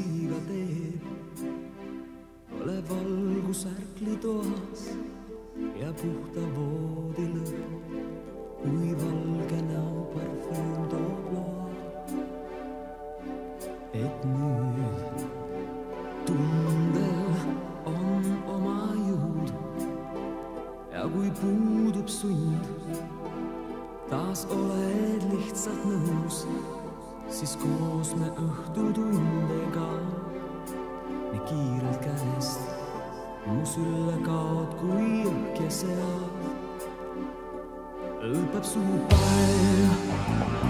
liiga teeb. ole valgusärkli toas ja puhta voodi lõhn, kui valge näo parfüüm toob loa. et nüüd tundel on oma jõud ja kui puudub sund, taas oled lihtsalt nõus siis koos me õhtutundega nii kiirelt käest mu sülle kaod kui õhk ja seal lõpeb su päev.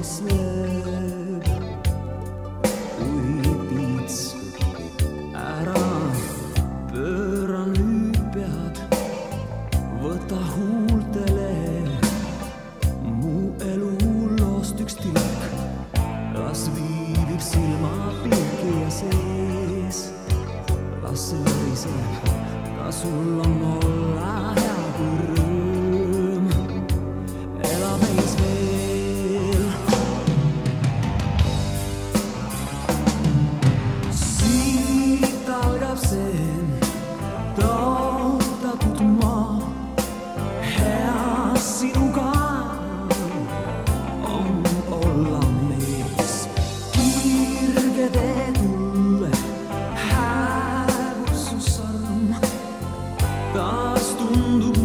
alasti, kui piits ära, pööra nüüd pead võta huultele mu elu loost üks tilk, las viibib silmapilki ja sees, las see väriseb, ka sul on olla Arrasta